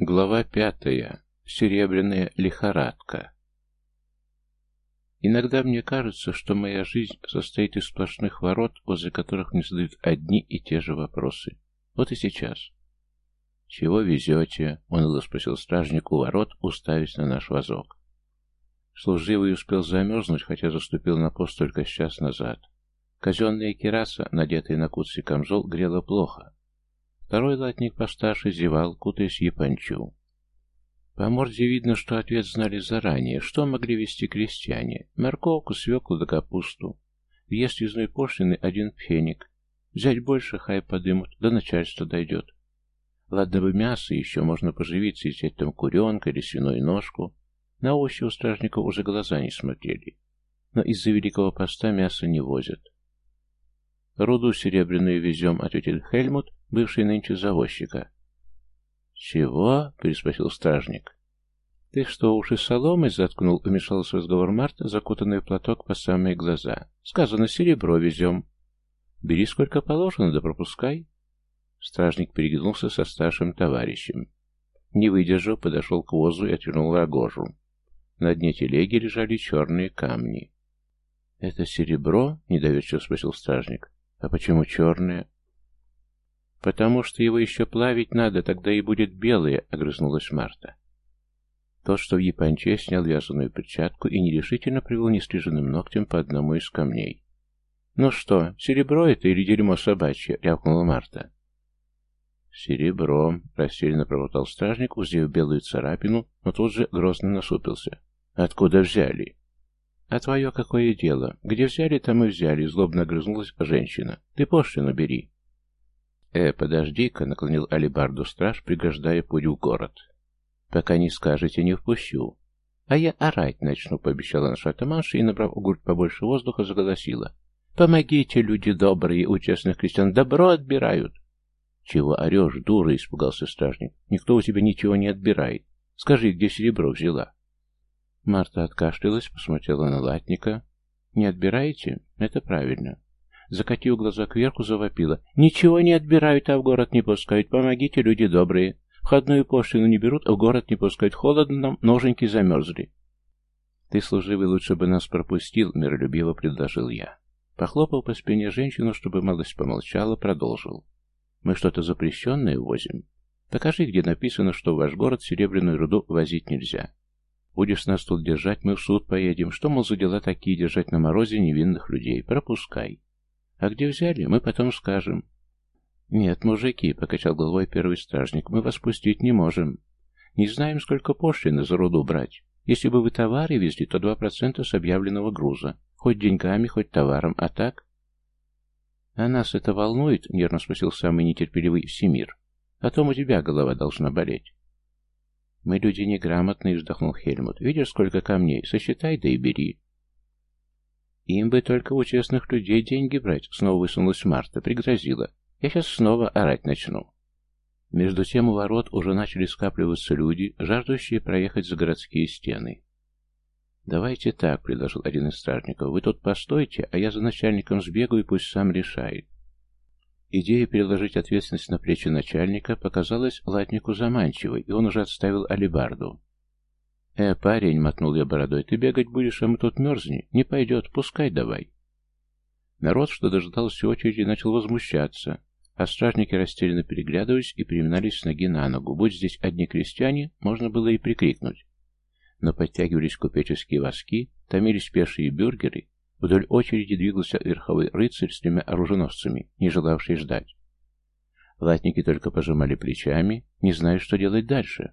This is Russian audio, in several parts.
Глава пятая. Серебряная лихорадка. Иногда мне кажется, что моя жизнь состоит из сплошных ворот, возле которых мне задают одни и те же вопросы. Вот и сейчас. «Чего везете?» — уныло спросил стражник у ворот, уставясь на наш вазок. Служивый успел замерзнуть, хотя заступил на пост только час назад. Казенная кераса, надетая на куцый камзол, грела плохо. Второй латник постарше зевал, кутаясь япончу. По морде видно, что ответ знали заранее, что могли вести крестьяне. Морковку, свеклу да капусту. Въезд юзной пошлины один феник. Взять больше, хай подымут, до начальства дойдет. Ладно бы мясо, еще можно поживиться и взять там куренка или свиную ножку. На овощи у стражников уже глаза не смотрели. Но из-за Великого Поста мясо не возят. «Руду серебряную везем», — ответил Хельмут, бывший нынче завозчика. «Чего?» — переспросил стражник. «Ты что, уши соломой заткнул?» — вмешался в разговор Марта, закутанный в платок по самые глаза. «Сказано, серебро везем». «Бери сколько положено, да пропускай». Стражник перегнулся со старшим товарищем. Не выдержал, подошел к возу и отвернул рогожу. На дне телеги лежали черные камни. «Это серебро?» — недоверчиво спросил стражник. А почему черное? Потому что его еще плавить надо, тогда и будет белое, огрызнулась Марта. Тот, что в японче, снял вязаную перчатку и нерешительно привел нестриженным ногтем по одному из камней. «Ну что, серебро это или дерьмо собачье?» — рявкнула Марта. «Серебро», — растерянно пробормотал стражник, узрев белую царапину, но тут же грозно насупился. «Откуда взяли?» «А твое какое дело? Где взяли, там и взяли», — злобно огрызнулась женщина. «Ты пошлину бери». «Э, подожди-ка», — наклонил алибарду страж, пригождая путь в город. «Пока не скажете, не впущу». «А я орать начну», — пообещала наша атаманша и, набрав грудь побольше воздуха, заголосила. «Помогите, люди добрые, у честных крестьян добро отбирают». «Чего орешь, дура?» — испугался стражник. «Никто у тебя ничего не отбирает. Скажи, где серебро взяла?» Марта откашлялась, посмотрела на латника. «Не отбираете? Это правильно». Закатив глаза кверху, завопила. «Ничего не отбирают, а в город не пускают. Помогите, люди добрые. Входную пошлину не берут, а в город не пускают. Холодно нам, ноженьки замерзли». «Ты, служивый, лучше бы нас пропустил», — миролюбиво предложил я. Похлопал по спине женщину, чтобы малость помолчала, продолжил. «Мы что-то запрещенное возим? Покажи, где написано, что в ваш город серебряную руду возить нельзя. Будешь нас тут держать, мы в суд поедем. Что, мол, за дела такие держать на морозе невинных людей? Пропускай. А где взяли, мы потом скажем. Нет, мужики, — покачал головой первый стражник, — мы вас пустить не можем. Не знаем, сколько пошлины за руду брать. Если бы вы товары везли, то два процента с объявленного груза. Хоть деньгами, хоть товаром, а так... «А нас это волнует?» — нервно спросил самый нетерпеливый Всемир. «А том у тебя голова должна болеть». «Мы люди неграмотные», — вздохнул Хельмут. «Видишь, сколько камней? Сосчитай, да и бери». «Им бы только у честных людей деньги брать», — снова высунулась Марта, пригрозила. «Я сейчас снова орать начну». Между тем у ворот уже начали скапливаться люди, жаждущие проехать за городские стены. «Давайте так», — предложил один из стражников. «Вы тут постойте, а я за начальником сбегаю, пусть сам решает. Идея переложить ответственность на плечи начальника показалась латнику заманчивой, и он уже отставил алибарду. «Э, парень», — мотнул я бородой, — «ты бегать будешь, а мы тут мерзнем. Не пойдет, пускай давай». Народ, что дожидался очереди, начал возмущаться, а стражники растерянно переглядывались и переминались с ноги на ногу. Будь здесь одни крестьяне, можно было и прикрикнуть. Но подтягивались купеческие воски, томились пешие бюргеры, Вдоль очереди двигался верховой рыцарь с тремя оруженосцами, не желавший ждать. Латники только пожимали плечами, не зная, что делать дальше.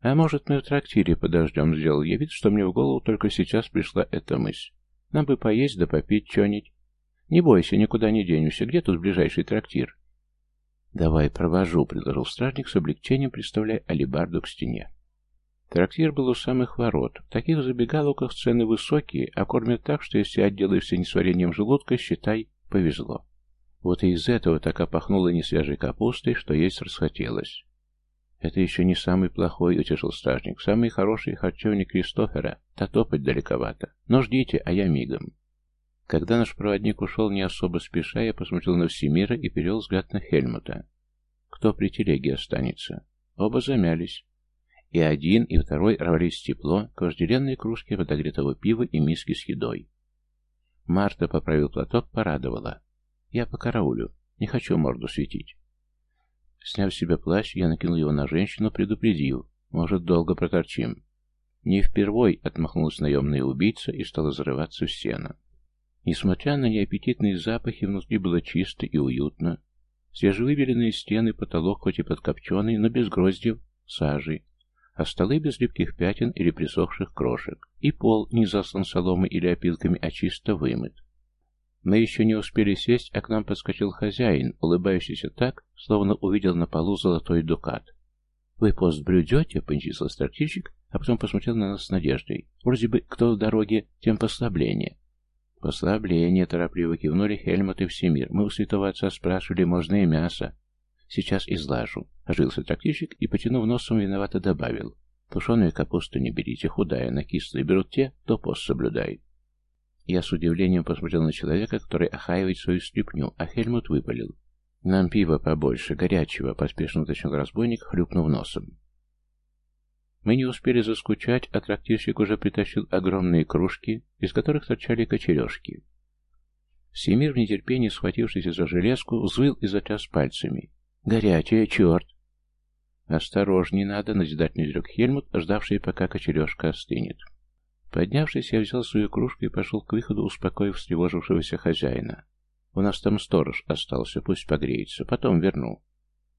«А может, мы в трактире подождем?» — сделал я вид, что мне в голову только сейчас пришла эта мысль. «Нам бы поесть да попить что-нибудь. Не бойся, никуда не денемся. Где тут ближайший трактир?» «Давай, провожу», — предложил стражник с облегчением, представляя алибарду к стене. Трактир был у самых ворот. В таких забегаловках цены высокие, а кормят так, что если отделаешься несварением желудка, считай, повезло. Вот и из этого так опахнуло несвежей капустой, что есть расхотелось. Это еще не самый плохой, утешил стражник. Самый хороший харчевник Кристофера. Та топать далековато. Но ждите, а я мигом. Когда наш проводник ушел не особо спеша, я посмотрел на Всемира и перевел взгляд на Хельмута. Кто при телеге останется? Оба замялись. И один, и второй рвались тепло к вожделенной кружке подогретого пива и миски с едой. Марта поправил платок, порадовала. «Я по караулю. Не хочу морду светить». Сняв с себя плащ, я накинул его на женщину, предупредив. «Может, долго проторчим». «Не впервой», — отмахнулась наемная убийца и стала зарываться в сено. Несмотря на неаппетитные запахи, внутри было чисто и уютно. Свежевыбеленные стены, потолок хоть и подкопченый, но без гроздьев, сажи, а столы без липких пятен или присохших крошек, и пол не заслан соломой или опилками, а чисто вымыт. Мы еще не успели сесть, а к нам подскочил хозяин, улыбающийся так, словно увидел на полу золотой дукат. «Вы пост блюдете?» — поинтересовался трактирщик, а потом посмотрел на нас с надеждой. «Вроде бы кто в дороге, тем послабление». «Послабление», — торопливо кивнули Хельмут и Всемир. «Мы у святого отца спрашивали, можно и мясо». «Сейчас излажу», — ожился трактирщик и, потянув носом, виновато добавил. «Тушеную капусту не берите, худая, на кислые берут те, кто пост соблюдает». Я с удивлением посмотрел на человека, который охаивает свою стряпню, а Хельмут выпалил. «Нам пива побольше, горячего», — поспешно уточнил разбойник, хлюпнув носом. Мы не успели заскучать, а трактирщик уже притащил огромные кружки, из которых торчали кочережки. Всемир в нетерпении, схватившись за железку, взвыл и затряс пальцами. Горячая, черт! Осторожней надо, назидательно изрек Хельмут, ждавший, пока кочережка остынет. Поднявшись, я взял свою кружку и пошел к выходу, успокоив встревожившегося хозяина. У нас там сторож остался, пусть погреется, потом верну.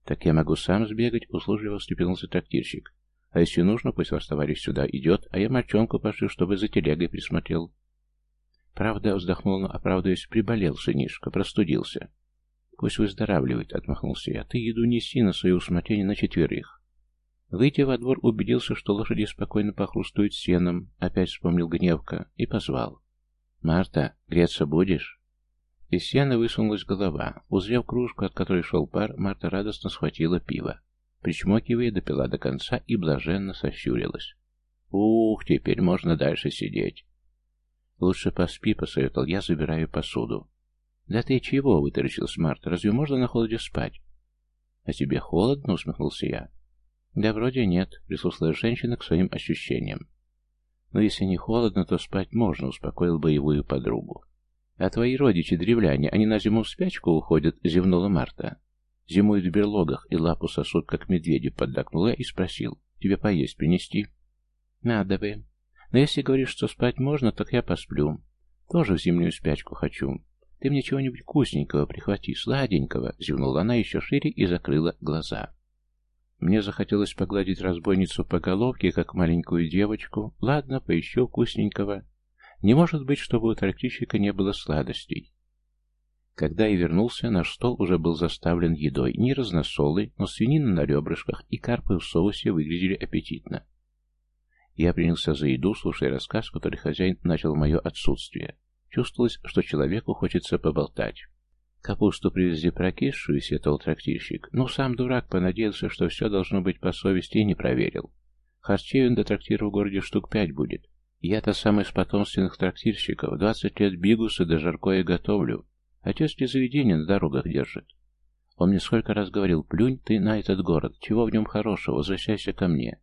Так я могу сам сбегать, услужливо встрепенулся трактирщик. А если нужно, пусть ваш товарищ сюда идет, а я мальчонку пошлю, чтобы за телегой присмотрел. Правда, вздохнул, но, оправдываясь, приболел сынишка, простудился. «Пусть выздоравливает», — отмахнулся я. «Ты еду неси на свое усмотрение на четверых». Выйдя во двор, убедился, что лошади спокойно похрустуют сеном, опять вспомнил гневка и позвал. «Марта, греться будешь?» Из сена высунулась голова. Узрев кружку, от которой шел пар, Марта радостно схватила пиво. Причмокивая, допила до конца и блаженно сощурилась. «Ух, теперь можно дальше сидеть!» «Лучше поспи», — посоветовал я, забираю посуду. «Да ты чего?» — вытаращился Марта. «Разве можно на холоде спать?» «А тебе холодно?» — усмехнулся я. «Да вроде нет», — прислушалась женщина к своим ощущениям. «Но если не холодно, то спать можно», — успокоил боевую подругу. «А твои родичи, древляне, они на зиму в спячку уходят?» — зевнула Марта. «Зимуют в берлогах и лапу сосут, как медведи», — поддакнула и спросил. «Тебе поесть принести?» «Надо бы. Но если говоришь, что спать можно, так я посплю. Тоже в зимнюю спячку хочу. «Ты мне чего-нибудь вкусненького прихвати, сладенького!» Зевнула она еще шире и закрыла глаза. Мне захотелось погладить разбойницу по головке, как маленькую девочку. Ладно, поищу вкусненького. Не может быть, чтобы у трактирщика не было сладостей. Когда я вернулся, наш стол уже был заставлен едой. Не разносолы, но свинина на ребрышках и карпы в соусе выглядели аппетитно. Я принялся за еду, слушая рассказ, который хозяин начал в мое отсутствие. Чувствовалось, что человеку хочется поболтать. Капусту привезли прокисшую, сетовал трактирщик. Ну, сам дурак понадеялся, что все должно быть по совести и не проверил. Харчей он до трактира в городе штук пять будет. Я-то сам из потомственных трактирщиков, двадцать лет бигусы да жаркое готовлю. Отец ли заведение на дорогах держит? Он мне сколько раз говорил, плюнь ты на этот город, чего в нем хорошего, возвращайся ко мне.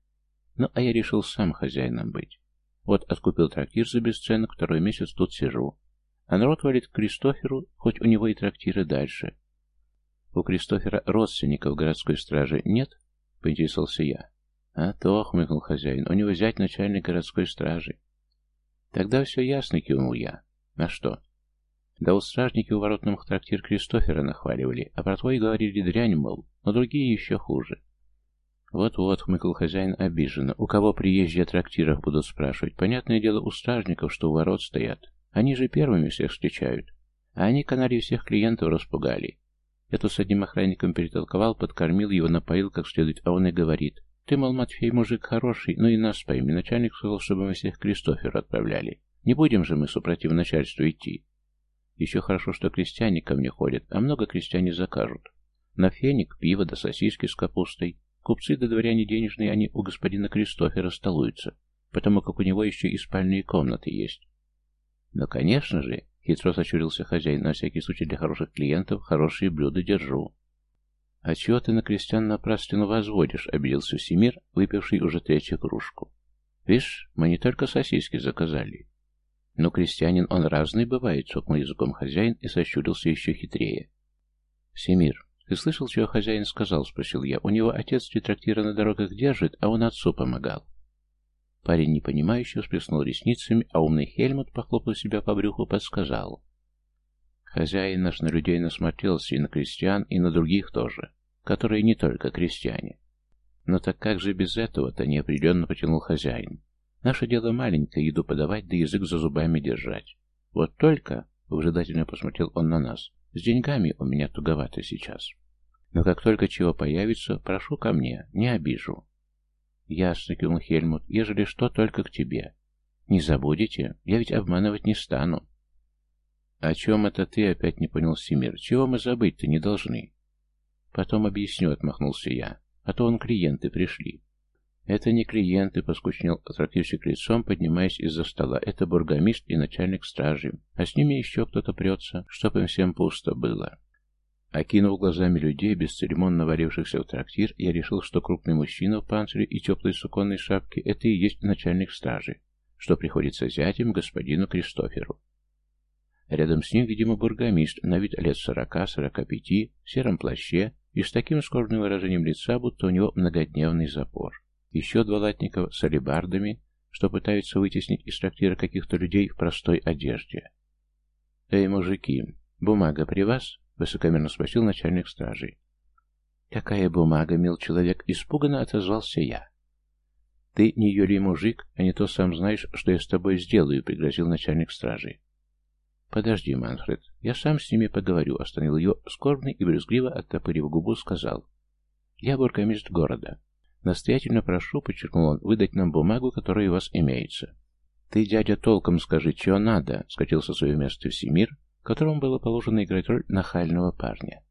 Ну, а я решил сам хозяином быть. Вот откупил трактир за бесценок, второй месяц тут сижу. А народ валит к Кристоферу, хоть у него и трактиры дальше. У Кристофера родственников городской стражи нет? Поинтересовался я. А то, хмыкнул хозяин, у него взять начальник городской стражи. Тогда все ясно, кивнул я. На что? Да у стражники у ворот нам трактир Кристофера нахваливали, а про твой говорили дрянь, мол, но другие еще хуже. «Вот-вот», — хмыкал хозяин обиженно, — «у кого приезжие о трактирах будут спрашивать? Понятное дело, у стражников, что у ворот стоят. Они же первыми всех встречают. А они канали всех клиентов распугали. Я тут с одним охранником перетолковал, подкормил его, напоил как следует, а он и говорит, «Ты, мол, Матфей, мужик хороший, ну и нас пойми. Начальник сказал, чтобы мы всех Кристоферу отправляли. Не будем же мы, супротив начальству, идти». Еще хорошо, что крестьяне ко мне ходят, а много крестьяне закажут. На феник, пиво да сосиски с капустой. Купцы да дворяне денежные, они у господина Кристофера столуются, потому как у него еще и спальные комнаты есть. Но, конечно же, хитро сочурился хозяин, на всякий случай для хороших клиентов хорошие блюда держу. «А чего ты на крестьян напраслину возводишь?» — обиделся Всемир, выпивший уже третью кружку. «Видишь, мы не только сосиски заказали». «Но крестьянин он разный бывает», — цокнул языком хозяин и сощурился еще хитрее. «Всемир, ты слышал, чего хозяин сказал?» — спросил я. «У него отец три трактира на дорогах держит, а он отцу помогал». Парень непонимающе всплеснул ресницами, а умный Хельмут, похлопал себя по брюху, подсказал. Хозяин наш на людей насмотрелся и на крестьян, и на других тоже которые не только крестьяне. Но так как же без этого-то неопределенно потянул хозяин? Наше дело маленькое, еду подавать, да язык за зубами держать. Вот только, выжидательно посмотрел он на нас, с деньгами у меня туговато сейчас. Но как только чего появится, прошу ко мне, не обижу. Ясно, кивнул Хельмут, ежели что, только к тебе. Не забудете, я ведь обманывать не стану. О чем это ты опять не понял, Семир? Чего мы забыть-то не должны? Потом объясню, отмахнулся я. А то он клиенты пришли. Это не клиенты, поскучнел трактирщик лицом, поднимаясь из-за стола. Это бургомист и начальник стражи. А с ними еще кто-то прется, чтоб им всем пусто было. Окинув глазами людей, бесцеремонно варившихся в трактир, я решил, что крупный мужчина в панцире и теплой суконной шапке — это и есть начальник стражи, что приходится зятем господину Кристоферу. Рядом с ним, видимо, бургомист, на вид лет сорока-сорока пяти, в сером плаще, и с таким скорбным выражением лица, будто у него многодневный запор. Еще два латников с алебардами, что пытаются вытеснить из трактира каких-то людей в простой одежде. «Эй, мужики, бумага при вас?» — высокомерно спросил начальник стражи. «Какая бумага, мил человек?» — испуганно отозвался я. «Ты не Юрий мужик, а не то сам знаешь, что я с тобой сделаю», — пригрозил начальник стражи. «Подожди, Манфред, я сам с ними поговорю», — остановил ее скорбный и брюзгливо, оттопырив губу, сказал. «Я бургомист города. Настоятельно прошу, — подчеркнул он, — выдать нам бумагу, которая у вас имеется». «Ты, дядя, толком скажи, чего надо», — скатился в свое место Всемир, которому было положено играть роль нахального парня.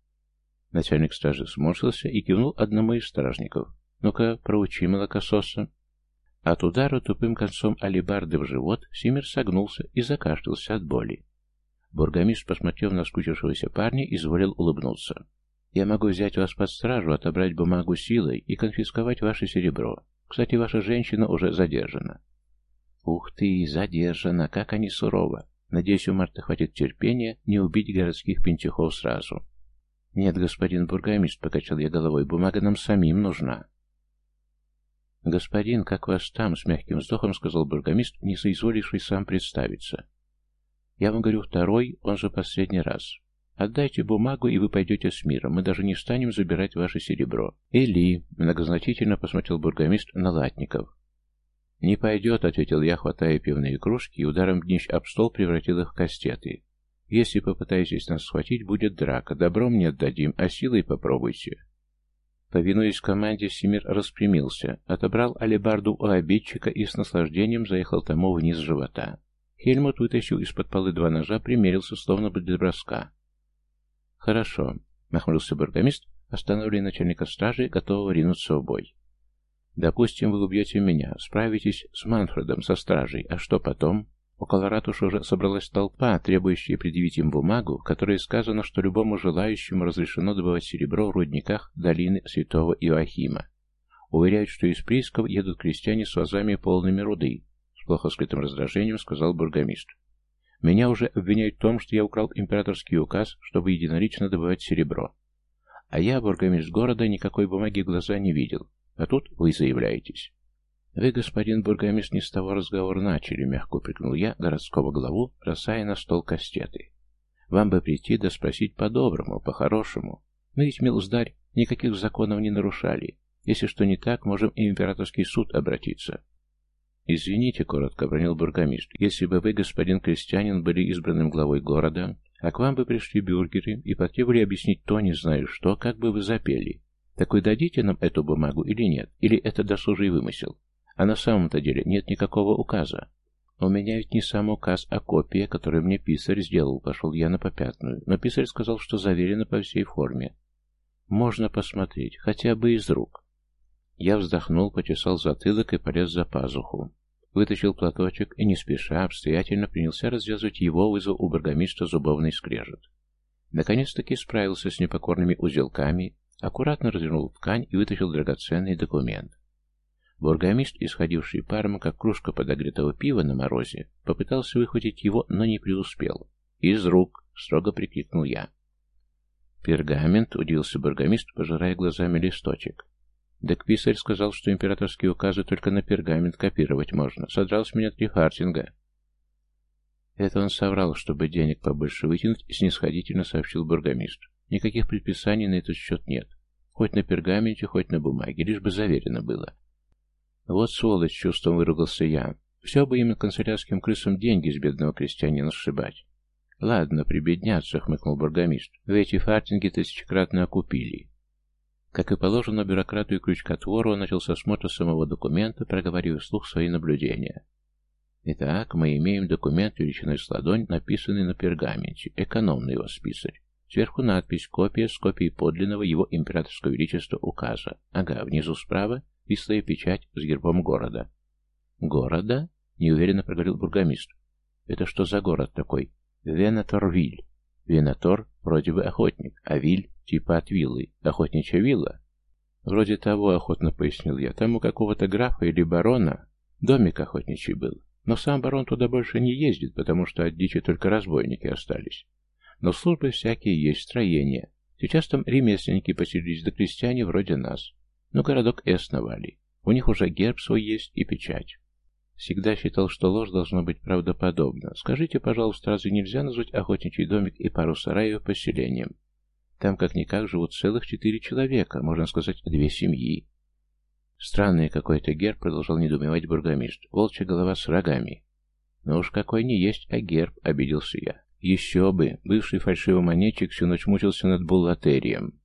Начальник стражи сморщился и кивнул одному из стражников. «Ну-ка, проучи молокососа». От удара тупым концом алибарды в живот Симир согнулся и закашлялся от боли. Бургомист, посмотрев на скучившегося парня, изволил улыбнуться. «Я могу взять вас под стражу, отобрать бумагу силой и конфисковать ваше серебро. Кстати, ваша женщина уже задержана». «Ух ты, задержана! Как они сурово! Надеюсь, у Марта хватит терпения не убить городских пентюхов сразу». «Нет, господин бургомист», — покачал я головой, — «бумага нам самим нужна». «Господин, как вас там?» — с мягким вздохом сказал бургомист, не соизволивший сам представиться. Я вам говорю второй, он же последний раз. Отдайте бумагу, и вы пойдете с миром. Мы даже не станем забирать ваше серебро. Или, многозначительно посмотрел бургомист на латников. «Не пойдет», — ответил я, хватая пивные кружки, и ударом днищ об стол превратил их в кастеты. «Если попытаетесь нас схватить, будет драка. Добром не отдадим, а силой попробуйте». Повинуясь команде, Семир распрямился, отобрал алебарду у обидчика и с наслаждением заехал тому вниз живота. Хельмут вытащил из-под полы два ножа, примерился, словно бы для броска. «Хорошо», — нахмурился бургомист, останавливая начальника стражи, готового ринуться в бой. «Допустим, вы убьете меня, справитесь с Манфредом, со стражей, а что потом?» Около ратуши уже собралась толпа, требующая предъявить им бумагу, в которой сказано, что любому желающему разрешено добывать серебро в рудниках долины святого Иоахима. Уверяют, что из приисков едут крестьяне с вазами полными руды, плохо скрытым раздражением сказал бургомист. Меня уже обвиняют в том, что я украл императорский указ, чтобы единолично добывать серебро. А я, бургомист города, никакой бумаги в глаза не видел. А тут вы заявляетесь. Вы, господин бургомист, не с того разговора начали, мягко упрекнул я городского главу, бросая на стол кастеты. Вам бы прийти да спросить по-доброму, по-хорошему. Мы ведь, милздарь, никаких законов не нарушали. Если что не так, можем и императорский суд обратиться. «Извините», — коротко бронил бургомист, «если бы вы, господин крестьянин, были избранным главой города, а к вам бы пришли бюргеры и потребовали объяснить то, не знаю что, как бы вы запели. Так вы дадите нам эту бумагу или нет? Или это досужий вымысел? А на самом-то деле нет никакого указа. У меня ведь не сам указ, а копия, которую мне писарь сделал, пошел я на попятную. Но писарь сказал, что заверено по всей форме. Можно посмотреть, хотя бы из рук. Я вздохнул, почесал затылок и полез за пазуху. Вытащил платочек и, не спеша, обстоятельно принялся развязывать его, вызвал у бургомистра зубовный скрежет. Наконец-таки справился с непокорными узелками, аккуратно развернул ткань и вытащил драгоценный документ. Бургомист, исходивший паром, как кружка подогретого пива на морозе, попытался выхватить его, но не преуспел. «Из рук!» — строго прикрикнул я. «Пергамент», — удивился бургомист, пожирая глазами листочек. «Так писарь сказал, что императорские указы только на пергамент копировать можно. Содрал с меня три фартинга». Это он соврал, чтобы денег побольше вытянуть, снисходительно сообщил бургомист. Никаких предписаний на этот счет нет. Хоть на пергаменте, хоть на бумаге, лишь бы заверено было. Вот сволочь, чувством выругался я. Все бы им канцелярским крысам деньги с бедного крестьянина сшибать. Ладно, прибедняться, хмыкнул бургомист. Вы эти фартинги тысячекратно окупили. Как и положено бюрократу и крючкотвору, он начал с осмотра самого документа, проговаривая вслух свои наблюдения. Итак, мы имеем документ величиной с ладонь, написанный на пергаменте, экономный его список. Сверху надпись «Копия с копией подлинного его императорского величества указа». Ага, внизу справа вислая печать с гербом города. «Города?» — неуверенно проговорил бургомист. «Это что за город такой?» «Венаторвиль». «Венатор» вроде бы охотник, а «виль» типа от виллы. Охотничья вилла? Вроде того, охотно пояснил я. Там у какого-то графа или барона домик охотничий был. Но сам барон туда больше не ездит, потому что от дичи только разбойники остались. Но службы всякие есть, строения. Сейчас там ремесленники поселились, да крестьяне вроде нас. Но городок основали. У них уже герб свой есть и печать. Всегда считал, что ложь должна быть правдоподобна. Скажите, пожалуйста, разве нельзя назвать охотничий домик и пару сараев поселением? Там как-никак живут целых четыре человека, можно сказать, две семьи. Странный какой-то герб, продолжал недоумевать бургомист. Волчья голова с рогами. Ну уж какой не есть, а герб, обиделся я. Еще бы, бывший фальшивомонетчик всю ночь мучился над буллатерием.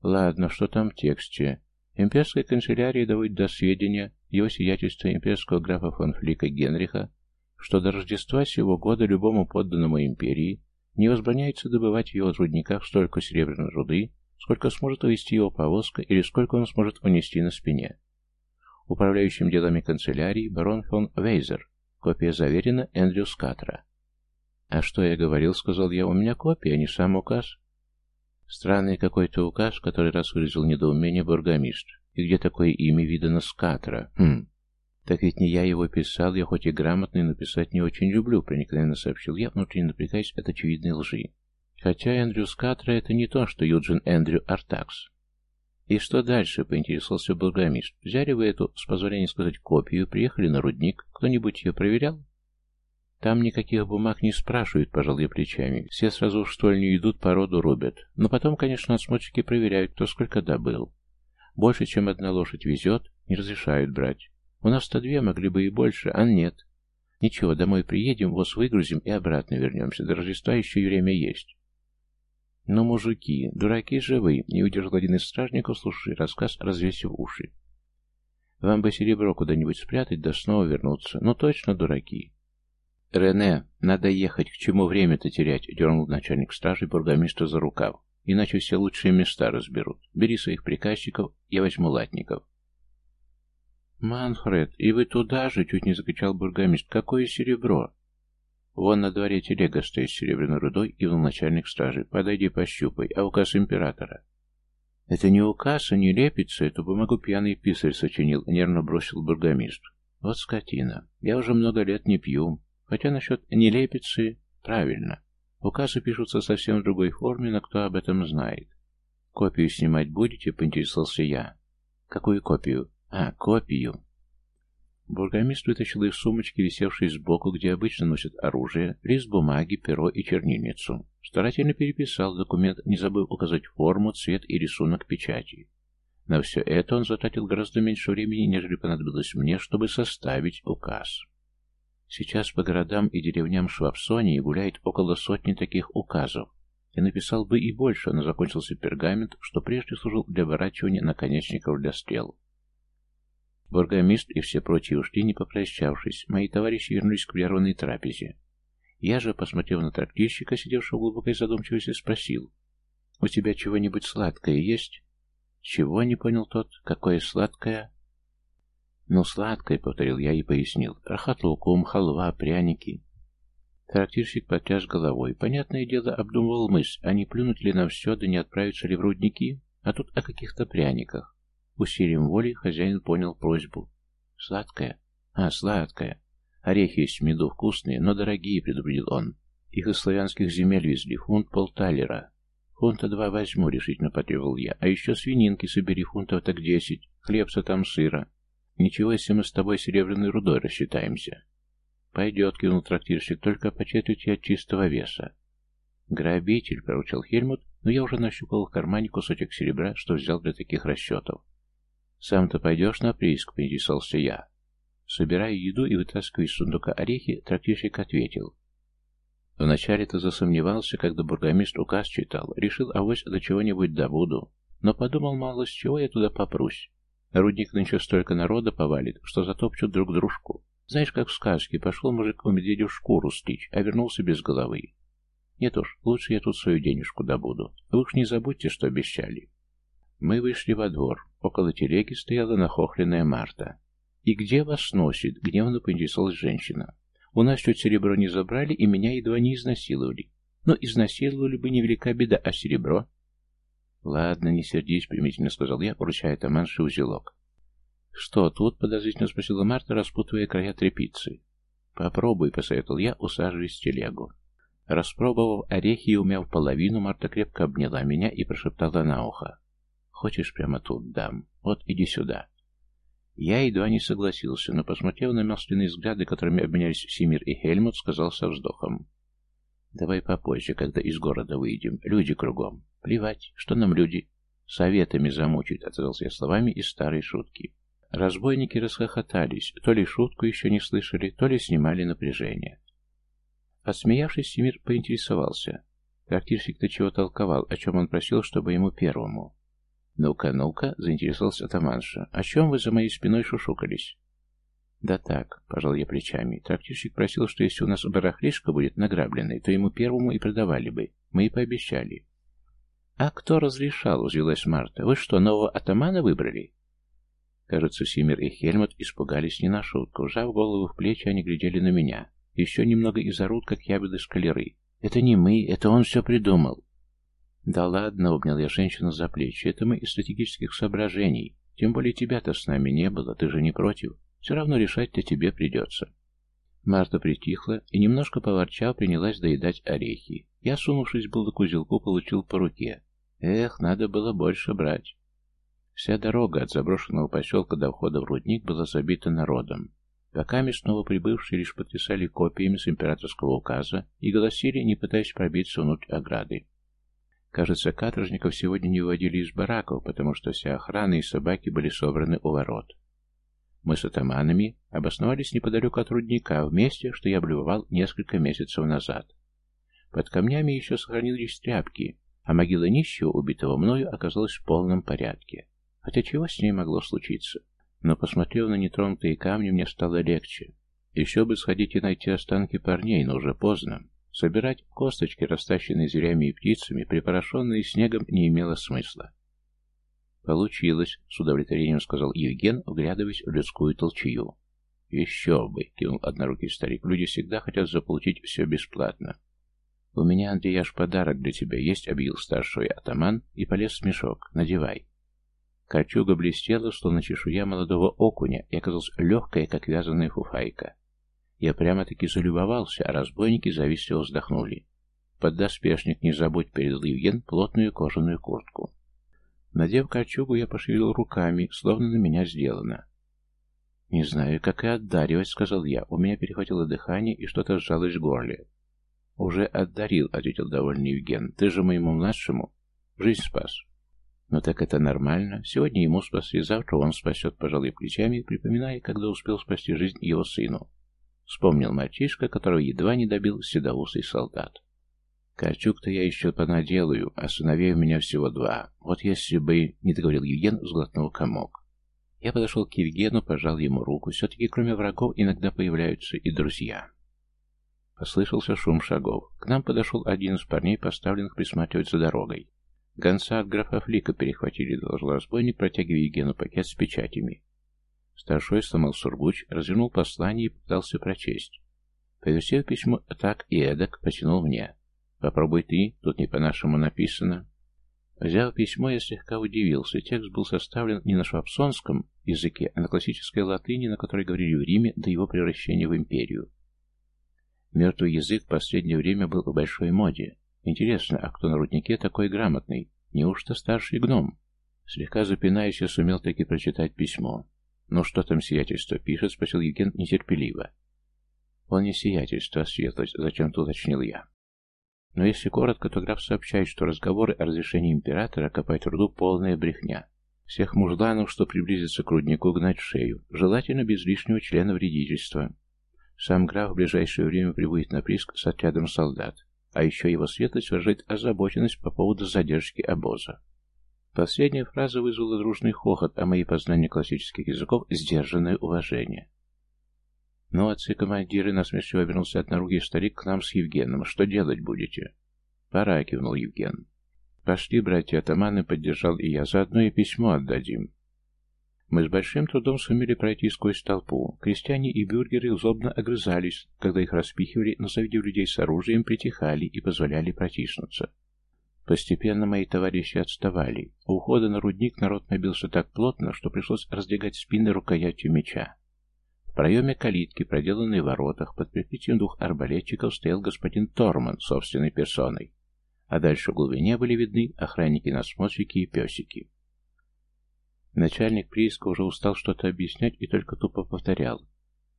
Ладно, что там в тексте? Имперская канцелярия доводит до сведения его сиятельства имперского графа фон Флика Генриха, что до Рождества сего года любому подданному империи не возбраняется добывать в его рудниках столько серебряной руды, сколько сможет увезти его повозка или сколько он сможет унести на спине. Управляющим делами канцелярии барон фон Вейзер. Копия заверена Эндрю Скатра. «А что я говорил?» — сказал я. «У меня копия, а не сам указ». Странный какой-то указ, который раз выразил недоумение бургомист. И где такое имя видано Скатра? Хм. Так ведь не я его писал, я хоть и грамотный, но писать не очень люблю, проникновенно сообщил я, внутренне напрягаясь от очевидной лжи. Хотя Эндрю Скатра это не то, что Юджин Эндрю Артакс. И что дальше, поинтересовался бургомист. Взяли вы эту, с позволения сказать, копию, приехали на рудник, кто-нибудь ее проверял? Там никаких бумаг не спрашивают, пожал я плечами. Все сразу в штольню идут, породу рубят. Но потом, конечно, осмотрщики проверяют, кто сколько добыл. Больше, чем одна лошадь везет, не разрешают брать. У нас-то две, могли бы и больше, а нет. Ничего, домой приедем, воз выгрузим и обратно вернемся. До Рождества еще и время есть. Но мужики, дураки же не удержал один из стражников, слушай рассказ, развесив уши. Вам бы серебро куда-нибудь спрятать, да снова вернуться. Ну точно дураки. Рене, надо ехать, к чему время-то терять, дернул начальник стражи бургомистра за рукав. Иначе все лучшие места разберут. Бери своих приказчиков, я возьму латников. «Манфред, и вы туда же?» — чуть не закричал бургомист. «Какое серебро?» «Вон на дворе телега стоит с серебряной рудой», — кивнул начальник стражи. «Подойди, пощупай. А указ императора?» «Это не указ, а не лепится. Эту бумагу пьяный писарь сочинил», — нервно бросил бургомист. «Вот скотина. Я уже много лет не пью. Хотя насчет нелепицы... Правильно. Указы пишутся совсем в другой форме, но кто об этом знает. Копию снимать будете?» — поинтересовался я. «Какую копию?» А, копию. Бургомист вытащил из сумочки, висевшей сбоку, где обычно носят оружие, лист бумаги, перо и чернильницу. Старательно переписал документ, не забыв указать форму, цвет и рисунок печати. На все это он затратил гораздо меньше времени, нежели понадобилось мне, чтобы составить указ. Сейчас по городам и деревням Швабсонии гуляет около сотни таких указов. Я написал бы и больше, но закончился пергамент, что прежде служил для ворачивания наконечников для стрел. Бургомист и все прочие ушли, не попрощавшись. Мои товарищи вернулись к прерванной трапезе. Я же, посмотрев на трактирщика, сидевшего в глубокой задумчивости, спросил. «У тебя чего-нибудь сладкое есть?» «Чего?» — не понял тот. «Какое сладкое?» «Ну, сладкое», — повторил я и пояснил. «Рахат-лукум, халва, пряники». Трактирщик потряс головой. Понятное дело, обдумывал мысль, а не плюнуть ли на все, да не отправиться ли в рудники? а тут о каких-то пряниках. Усилием воли хозяин понял просьбу. Сладкое? А, сладкое. Орехи есть в меду вкусные, но дорогие, предупредил он. Их из славянских земель везли, фунт полталера. Фунта два возьму, решительно потребовал я. А еще свининки собери, фунтов так десять. Хлебца там сыра. Ничего, если мы с тобой серебряной рудой рассчитаемся. Пойдет, кивнул трактирщик, только по четверти от чистого веса. Грабитель, проручил Хельмут, но я уже нащупал в кармане кусочек серебра, что взял для таких расчетов. «Сам-то пойдешь на прииск?» — поинтересовался я. Собирая еду и вытаскивая из сундука орехи, трактирщик ответил. Вначале-то засомневался, когда бургомистр указ читал, решил, авось до чего-нибудь добуду, но подумал мало с чего я туда попрусь. Рудник нынче столько народа повалит, что затопчут друг дружку. Знаешь, как в сказке, пошел мужик у медведя в шкуру стичь, а вернулся без головы. Нет уж, лучше я тут свою денежку добуду. Вы уж не забудьте, что обещали. Мы вышли во двор. Около телеги стояла нахохленная Марта. «И где вас носит?» — гневно поинтересовалась женщина. У нас чуть серебро не забрали, и меня едва не изнасиловали. Но изнасиловали бы невелика беда, а серебро? Ладно, не сердись, примитивно сказал я, вручая Таманше узелок. Что тут? подозрительно спросила Марта, распутывая края тряпицы. Попробуй, посоветовал я, усаживаясь в телегу. Распробовав орехи и умяв половину, Марта крепко обняла меня и прошептала на ухо. «Хочешь, прямо тут дам? Вот, иди сюда». Я едва не согласился, но, посмотрев на масляные взгляды, которыми обменялись Симир и Хельмут, сказал со вздохом. «Давай попозже, когда из города выйдем. Люди кругом. Плевать, что нам люди. Советами замучают», — отозвался я словами из старой шутки. Разбойники расхохотались, то ли шутку еще не слышали, то ли снимали напряжение. Отсмеявшись, Симир поинтересовался. Трактирщик-то чего толковал, о чем он просил, чтобы ему первому. «Ну-ка, ну-ка», — заинтересовался атаманша. «О чем вы за моей спиной шушукались?» «Да так», — пожал я плечами. Трактирщик просил, что если у нас барахлишка будет награбленной, то ему первому и продавали бы. Мы и пообещали. «А кто разрешал?» — взвелась Марта. «Вы что, нового атамана выбрали?» Кажется, Симир и Хельмут испугались не на шутку. Ужав голову в плечи, они глядели на меня. Еще немного и зарут, как ябеды шкалеры. «Это не мы, это он все придумал». «Да ладно», — обнял я женщину за плечи, — «это мы из стратегических соображений. Тем более тебя-то с нами не было, ты же не против. Все равно решать-то тебе придется». Марта притихла и, немножко поворчав, принялась доедать орехи. Я, сунувшись было к узелку, получил по руке. Эх, надо было больше брать. Вся дорога от заброшенного поселка до входа в рудник была забита народом. Пока снова прибывшие лишь подписали копиями с императорского указа и голосили, не пытаясь пробиться внутрь ограды. Кажется, каторжников сегодня не выводили из бараков, потому что вся охрана и собаки были собраны у ворот. Мы с атаманами обосновались неподалеку от рудника, в месте, что я облюбовал несколько месяцев назад. Под камнями еще сохранились тряпки, а могила нищего, убитого мною, оказалась в полном порядке. Хотя чего с ней могло случиться? Но, посмотрев на нетронутые камни, мне стало легче. Еще бы сходить и найти останки парней, но уже поздно. Собирать косточки, растащенные зверями и птицами, припорошенные снегом, не имело смысла. «Получилось», — с удовлетворением сказал Евген, вглядываясь в людскую толчью. «Еще бы», — кивнул однорукий старик, — «люди всегда хотят заполучить все бесплатно». «У меня, Андрей, аж подарок для тебя есть», — объявил старший атаман и полез в мешок. «Надевай». Кольчуга блестела, словно чешуя молодого окуня, и оказалась легкая, как вязаная фуфайка. Я прямо-таки залюбовался, а разбойники завистливо вздохнули. «Поддоспешник, не забудь», — передал Евген плотную кожаную куртку. Надев кольчугу, я пошевелил руками, словно на меня сделано. «Не знаю, как и отдаривать», — сказал я. У меня перехватило дыхание, и что-то сжалось в горле. «Уже отдарил», — ответил довольный Евген. «Ты же моему младшему жизнь спас». «Ну так это нормально. Сегодня ему спасли, завтра он спасет, пожалуй, плечами, припоминая, когда успел спасти жизнь его сыну. Вспомнил мальчишка, которого едва не добил седоусый солдат. «Кольчуг-то я еще понаделаю, а сыновей у меня всего два. Вот если бы...» — не договорил Евген, сглотнул комок. Я подошел к Евгену, пожал ему руку. Все-таки кроме врагов иногда появляются и друзья. Послышался шум шагов. К нам подошел один из парней, поставленных присматривать за дорогой. Гонца от графа Флика перехватили, доложил разбойник, протягивая Евгену пакет с печатями. Старшой сломал сургуч, развернул послание и пытался прочесть. Повертев письмо так и эдак, потянул мне. «Попробуй ты, тут не по-нашему написано». Взяв письмо, я слегка удивился. Текст был составлен не на швабсонском языке, а на классической латыни, на которой говорили в Риме до его превращения в империю. Мертвый язык в последнее время был в большой моде. Интересно, а кто на руднике такой грамотный? Неужто старший гном? Слегка запинаясь, я сумел таки прочитать письмо. «Ну что там сиятельство пишет?» — спросил Евген нетерпеливо. «Он не сиятельство, а светлость», — зачем-то уточнил я. Но если коротко, то граф сообщает, что разговоры о разрешении императора копать руду — полная брехня. Всех мужланов, что приблизится к руднику, гнать шею, желательно без лишнего члена вредительства. Сам граф в ближайшее время прибудет на приск с отрядом солдат, а еще его светлость выражает озабоченность по поводу задержки обоза. Последняя фраза вызвала дружный хохот, а мои познания классических языков — сдержанное уважение. «Ну, отцы-командиры», — насмешливо вернулся однорукий старик к нам с Евгеном. «Что делать будете?» «Пора», — кивнул Евген. «Пошли, братья-атаманы», — поддержал и я. «Заодно и письмо отдадим». Мы с большим трудом сумели пройти сквозь толпу. Крестьяне и бюргеры злобно огрызались, когда их распихивали, но, завидев людей с оружием, притихали и позволяли протиснуться. Постепенно мои товарищи отставали. У ухода на рудник народ набился так плотно, что пришлось раздвигать спины рукоятью меча. В проеме калитки, проделанной в воротах, под прикрытием двух арбалетчиков стоял господин Торман собственной персоной, а дальше в глубине были видны охранники-насмотрщики и песики. Начальник прииска уже устал что-то объяснять и только тупо повторял.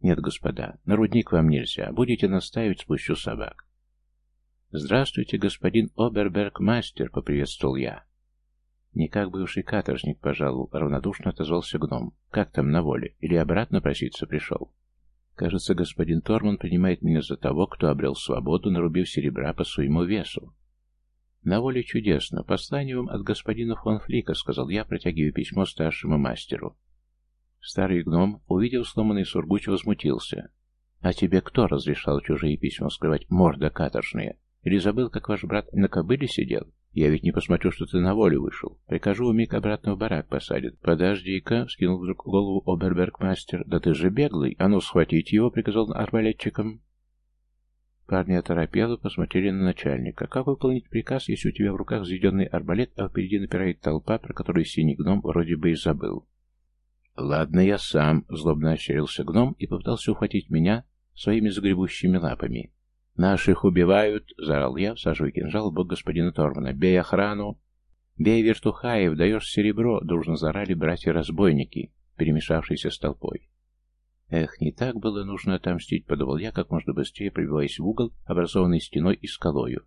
«Нет, господа, на рудник вам нельзя. Будете настаивать, спущу собак». «Здравствуйте, господин Оберберг-мастер», — поприветствовал я. «Не как бывший каторжник, пожалуй», — равнодушно отозвался гном. «Как там на воле? Или обратно проситься пришел?» «Кажется, господин Торман принимает меня за того, кто обрел свободу, нарубив серебра по своему весу». «На воле чудесно. Послание вам от господина фон Флика», — сказал я, протягивая письмо старшему мастеру. Старый гном, увидев сломанный сургуч, возмутился. «А тебе кто разрешал чужие письма скрывать, морда каторжная?» Или забыл, как ваш брат на кобыле сидел? Я ведь не посмотрю, что ты на волю вышел. Прикажу, умиг обратно в барак посадят. Подожди-ка, скинул вдруг голову обербергмастер. Да ты же беглый. А ну, схватить его, приказал арбалетчиком. Парни оторопело посмотрели на начальника. Как выполнить приказ, если у тебя в руках заведенный арбалет, а впереди напирает толпа, про которую синий гном вроде бы и забыл? «Ладно, я сам», — злобно ощерился гном и попытался ухватить меня своими загребущими лапами. «Наших убивают!» — заорал я, всаживая кинжал в бок господина Тормана. «Бей охрану!» «Бей вертухаев! Даешь серебро!» — дружно заорали братья-разбойники, перемешавшиеся с толпой. Эх, не так было нужно отомстить, подумал я, как можно быстрее пробиваясь в угол, образованный стеной и скалою.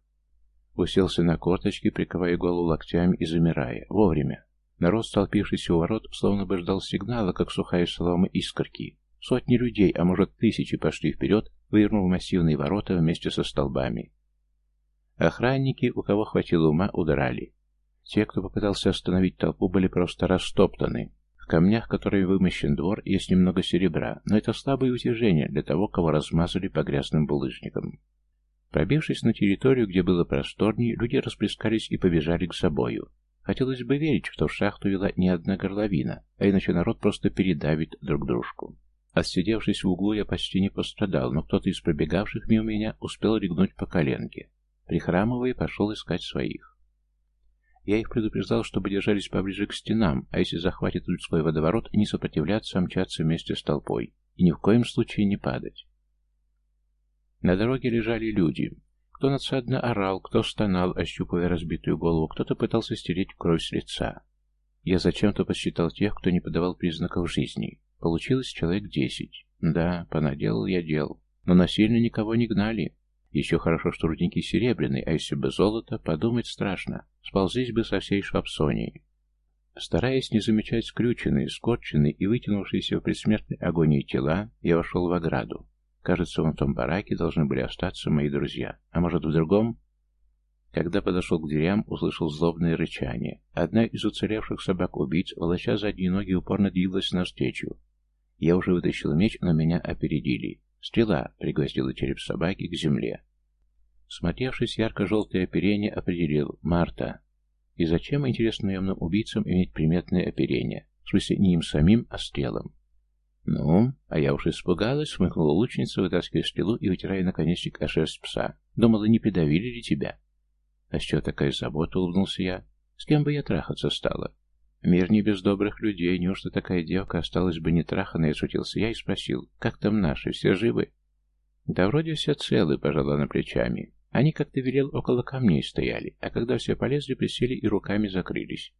Уселся на корточки, прикрывая голову локтями и замирая. Вовремя. Народ, столпившийся у ворот, словно бы ждал сигнала, как сухая солома искорки. Сотни людей, а может тысячи, пошли вперед, вывернув массивные ворота вместе со столбами. Охранники, у кого хватило ума, удрали. Те, кто попытался остановить толпу, были просто растоптаны. Камнях, которыми вымощен двор, есть немного серебра, но это слабое утяжение для того, кого размазали по грязным булыжникам. Пробившись на территорию, где было просторней, люди расплескались и побежали к собою. Хотелось бы верить, что в шахту вела не одна горловина, а иначе народ просто передавит друг дружку. Отсидевшись в углу, я почти не пострадал, но кто-то из пробегавших мимо меня успел легнуть по коленке. Прихрамывая, пошел искать своих. Я их предупреждал, чтобы держались поближе к стенам, а если захватит людской водоворот, не сопротивляться, а мчаться вместе с толпой, и ни в коем случае не падать. На дороге лежали люди. Кто надсадно орал, кто стонал, ощупывая разбитую голову, кто-то пытался стереть кровь с лица. Я зачем-то посчитал тех, кто не подавал признаков жизни. Получилось человек десять. Да, понаделал я дел. Но насильно никого не гнали. Еще хорошо, что рудники серебряные, а если бы золото, подумать страшно. Сползлись бы со всей швабсонии. Стараясь не замечать скрюченные, скотченные и вытянувшиеся в предсмертной агонии тела, я вошел в ограду. Кажется, в том бараке должны были остаться мои друзья. А может, в другом? Когда подошел к дверям, услышал злобное рычание. Одна из уцелевших собак-убийц, волоча задние ноги, упорно двигалась навстречу. Я уже вытащил меч, но меня опередили. Стрела пригвоздила череп собаки к земле. Смотревшись, ярко-желтое оперение определил «Марта». И зачем, интересно, наемным убийцам иметь приметное оперение? В смысле, не им самим, а стрелом. «Ну, а я уж испугалась», — смыкнула лучница, вытаскивая стрелу и вытирая наконечник о шерсть пса. «Думала, не придавили ли тебя?» «А с чего такая забота?» — улыбнулся я. С кем бы я трахаться стала? Мир не без добрых людей, неужто такая девка осталась бы нетраханной, шутился я и спросил, как там наши, все живы? Да вроде все целы, пожала на плечами. Они, как ты велел, около камней стояли, а когда все полезли, присели и руками закрылись.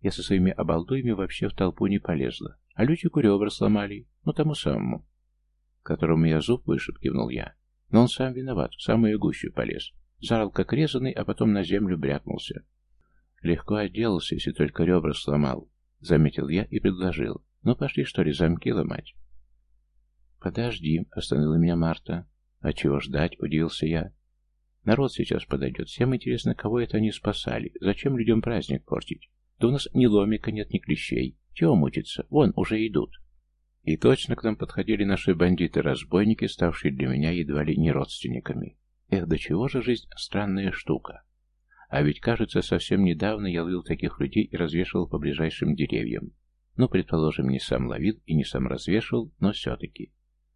Я со своими обалдуями вообще в толпу не полезла, а Лютику ребра сломали, ну тому самому. Которому я зуб вышиб, кивнул я. Но он сам виноват, в самую гущу полез. Зарал как резанный, а потом на землю брякнулся. Легко отделался, если только ребра сломал, заметил я и предложил. Ну пошли, что ли, замки ломать? Подожди, остановила меня Марта. А чего ждать, удивился я. Народ сейчас подойдет. Всем интересно, кого это они спасали. Зачем людям праздник портить? Да у нас ни ломика нет, ни клещей. Чего мучиться? Вон, уже идут. И точно к нам подходили наши бандиты-разбойники, ставшие для меня едва ли не родственниками. Эх, до чего же жизнь странная штука. А ведь, кажется, совсем недавно я ловил таких людей и развешивал по ближайшим деревьям. Ну, предположим, не сам ловил и не сам развешивал, но все-таки.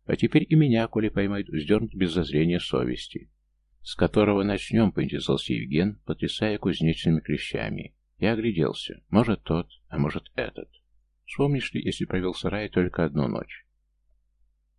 А теперь и меня, коли поймают, вздернут без зазрения совести. «С которого начнем?» — поинтересовался Евген, потрясая кузнечными клещами. Я огляделся. Может, тот, а может, этот. Вспомнишь ли, если провел в сарае только одну ночь?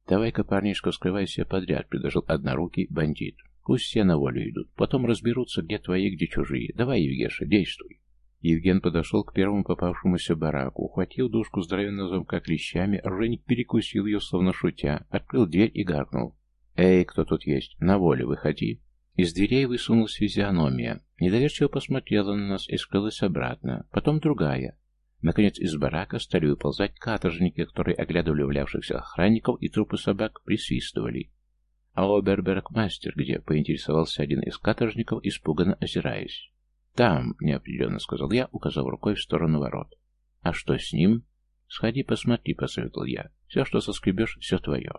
«Давай-ка, парнишка, скрывай все подряд», — предложил однорукий бандит. «Пусть все на волю идут. Потом разберутся, где твои, где чужие. Давай, Евгеша, действуй». Евген подошел к первому попавшемуся бараку, ухватил душку здоровенного замка клещами, оружейник перекусил ее, словно шутя, открыл дверь и гаркнул. «Эй, кто тут есть? На волю выходи!» Из дверей высунулась физиономия. Недоверчиво посмотрела на нас и скрылась обратно. Потом другая. Наконец из барака стали выползать каторжники, которые оглядывали влявшихся охранников и трупы собак присвистывали. «А оберберг-мастер где?» — поинтересовался один из каторжников, испуганно озираясь. «Там», — неопределенно сказал я, указав рукой в сторону ворот. «А что с ним?» «Сходи, посмотри», — посоветовал я. «Все, что соскребешь, все твое».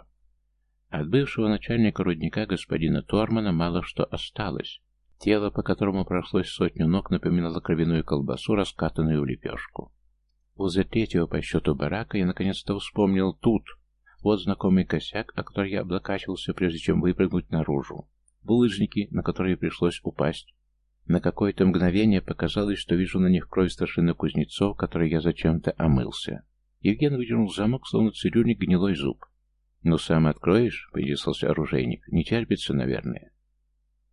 От бывшего начальника рудника господина Тормана мало что осталось. Тело, по которому прошлось сотню ног, напоминало кровяную колбасу, раскатанную в лепешку. Возле третьего по счету барака я наконец-то вспомнил тут. Вот знакомый косяк, о который я облокачивался, прежде чем выпрыгнуть наружу. Булыжники, на которые пришлось упасть. На какое-то мгновение показалось, что вижу на них кровь старшины кузнецов, который я зачем-то омылся. Евген выдернул замок, словно цирюльник, гнилой зуб. «Ну, сам откроешь?» — поинтересовался оружейник. «Не терпится, наверное».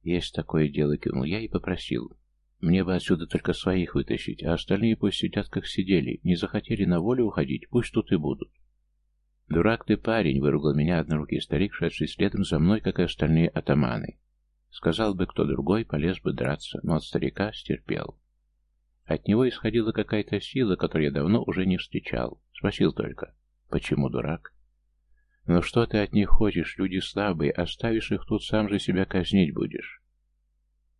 «Есть такое дело», — кивнул я и попросил. «Мне бы отсюда только своих вытащить, а остальные пусть сидят, как сидели. Не захотели на волю уходить, пусть тут и будут». «Дурак ты, парень!» — выругал меня однорукий старик, шедший следом за мной, как и остальные атаманы. Сказал бы кто другой, полез бы драться, но от старика стерпел. От него исходила какая-то сила, которую я давно уже не встречал. Спросил только, почему дурак? Но что ты от них хочешь, люди слабые, оставишь их тут, сам же себя казнить будешь.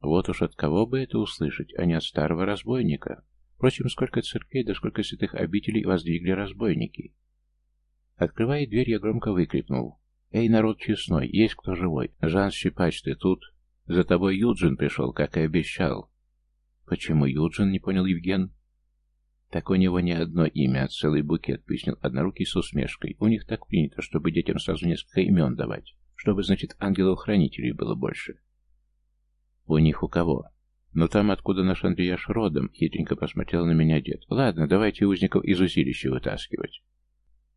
Вот уж от кого бы это услышать, а не от старого разбойника. Впрочем, сколько церквей, да сколько святых обителей воздвигли разбойники. Открывая дверь, я громко выкрикнул. «Эй, народ честной, есть кто живой? Жан Щипач, ты тут? За тобой Юджин пришел, как и обещал». «Почему Юджин?» — не понял Евген. Так у него не одно имя, а целый букет, пояснил однорукий с усмешкой. У них так принято, чтобы детям сразу несколько имен давать, чтобы, значит, ангелов-хранителей было больше. У них у кого? Но там, откуда наш Андреяш родом, хитренько посмотрел на меня дед. Ладно, давайте узников из усилища вытаскивать.